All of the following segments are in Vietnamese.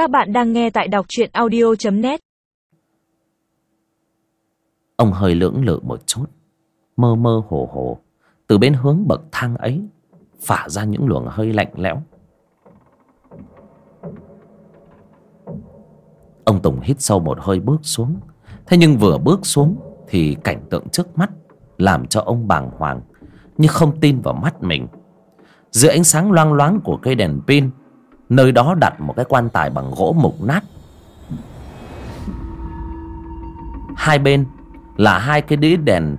Các bạn đang nghe tại đọc truyện audio.net Ông hơi lưỡng lự một chút, Mơ mơ hồ hồ, Từ bên hướng bậc thang ấy, Phả ra những luồng hơi lạnh lẽo. Ông Tùng hít sâu một hơi bước xuống, Thế nhưng vừa bước xuống Thì cảnh tượng trước mắt Làm cho ông bàng hoàng, Như không tin vào mắt mình. Giữa ánh sáng loang loáng của cây đèn pin Nơi đó đặt một cái quan tài bằng gỗ mục nát. Hai bên là hai cái đĩa đèn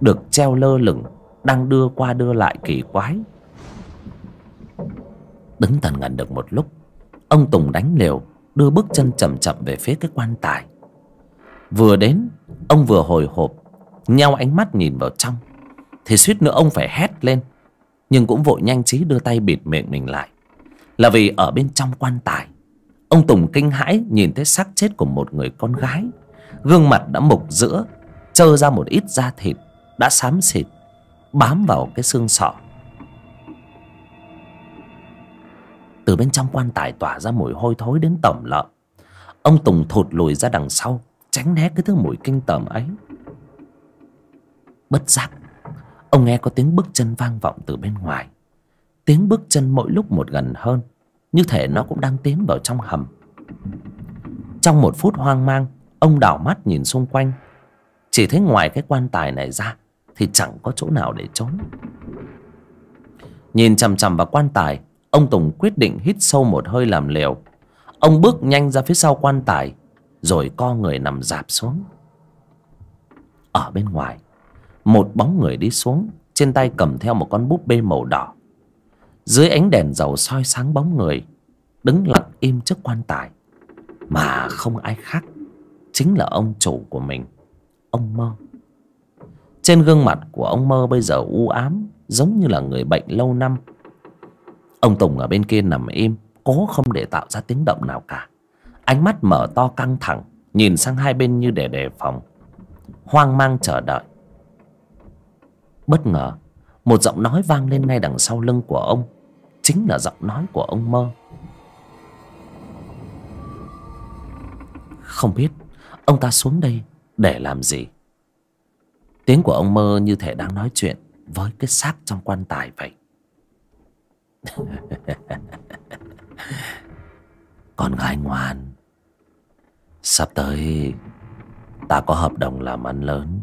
Được treo lơ lửng, Đang đưa qua đưa lại kỳ quái. Đứng tần ngần được một lúc, Ông Tùng đánh liều Đưa bước chân chậm chậm về phía cái quan tài. Vừa đến, Ông vừa hồi hộp Nhau ánh mắt nhìn vào trong. Thì suýt nữa ông phải hét lên, Nhưng cũng vội nhanh trí đưa tay bịt miệng mình lại. Là vì ở bên trong quan tài. Ông Tùng kinh hãi nhìn thấy xác chết của một người con gái. Gương mặt đã mục giữa, Trơ ra một ít da thịt, Đã xám xịt, Bám vào cái xương sọ. Từ bên trong quan tài tỏa ra mùi hôi thối đến tẩm lợm. Ông Tùng thụt lùi ra đằng sau, Tránh né cái thứ mùi kinh tởm ấy. Bất giác, Ông nghe có tiếng bước chân vang vọng từ bên ngoài. Tiếng bước chân mỗi lúc một gần hơn. Như thể nó cũng đang tiến vào trong hầm. Trong một phút hoang mang, Ông đảo mắt nhìn xung quanh. Chỉ thấy ngoài cái quan tài này ra, Thì chẳng có chỗ nào để trốn. Nhìn chằm chằm vào quan tài, Ông Tùng quyết định hít sâu một hơi làm liều. Ông bước nhanh ra phía sau quan tài, Rồi co người nằm dạp xuống. Ở bên ngoài, Một bóng người đi xuống, Trên tay cầm theo một con búp bê màu đỏ. Dưới ánh đèn dầu soi sáng bóng người, Đứng lặng im trước quan tài. Mà không ai khác Chính là ông chủ của mình, Ông Mơ. Trên gương mặt của ông Mơ bây giờ u ám, Giống như là người bệnh lâu năm. Ông Tùng ở bên kia nằm im, Cố không để tạo ra tiếng động nào cả. Ánh mắt mở to căng thẳng, Nhìn sang hai bên như để đề phòng. Hoang mang chờ đợi. Bất ngờ một giọng nói vang lên ngay đằng sau lưng của ông. Chính là giọng nói của ông Mơ. Không biết, Ông ta xuống đây để làm gì? Tiếng của ông Mơ như thể đang nói chuyện Với cái xác trong quan tài vậy. Con gái ngoan, Sắp tới Ta có hợp đồng làm ăn lớn.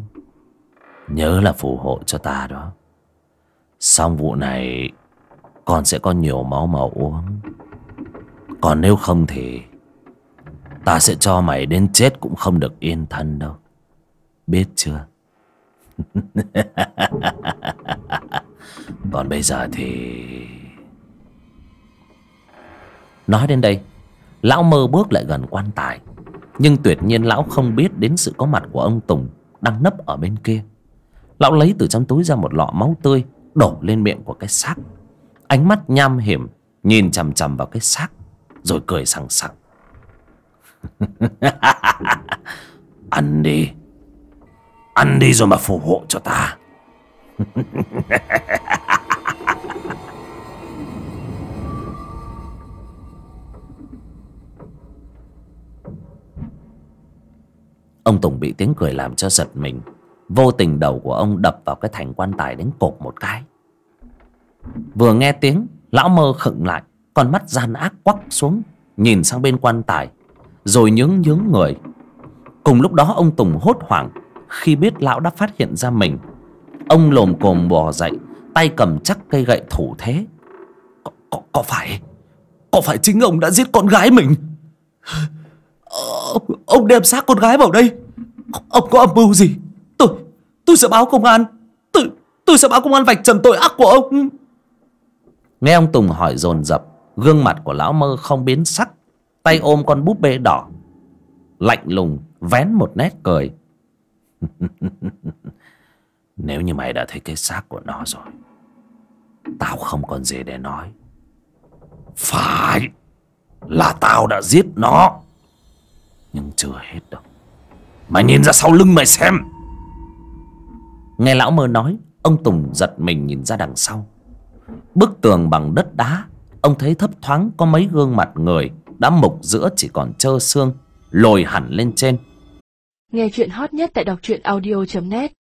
Nhớ là phù hộ cho ta đó. Xong vụ này, Con sẽ có nhiều máu mà uống. Còn nếu không thì Ta sẽ cho mày đến chết cũng không được yên thân đâu. Biết chưa? Còn bây giờ thì Nói đến đây, Lão mơ bước lại gần quan tài. Nhưng tuyệt nhiên lão không biết đến sự có mặt của ông Tùng Đang nấp ở bên kia. Lão lấy từ trong túi ra một lọ máu tươi Đổ lên miệng của cái xác. Ánh mắt nham hiểm Nhìn chằm chằm vào cái xác, Rồi cười sằng sặc. Ăn đi. Ăn đi rồi mà phù hộ cho ta. Ông Tùng bị tiếng cười làm cho giật mình. Vô tình đầu của ông đập vào cái thành quan tài đến cột một cái. Vừa nghe tiếng Lão mơ khựng lại Con mắt gian ác quắc xuống Nhìn sang bên quan tài Rồi nhướng nhướng người. Cùng lúc đó ông Tùng hốt hoảng Khi biết lão đã phát hiện ra mình Ông lồm cồm bò dậy Tay cầm chắc cây gậy thủ thế. Có, có, có phải Có phải chính ông đã giết con gái mình? Ờ, ông, ông đem xác con gái vào đây Ông có âm mưu gì? Tôi sẽ báo công an. Tôi tôi sẽ báo công an vạch trần tội ác của ông. Nghe ông Tùng hỏi dồn dập, Gương mặt của lão mơ không biến sắc, Tay ôm con búp bê đỏ, Lạnh lùng, Vén một nét cười. Nếu như mày đã thấy cái xác của nó rồi, Tao không còn gì để nói. Phải Là tao đã giết nó. Nhưng chưa hết đâu. Mày nhìn ra sau lưng mày xem. Nghe lão mơ nói, Ông Tùng giật mình nhìn ra đằng sau. Bức tường bằng đất đá, Ông thấy thấp thoáng có mấy gương mặt người đã mục giữa chỉ còn trơ xương, lồi hẳn lên trên. Nghe chuyện hot nhất tại đọc truyện audio.net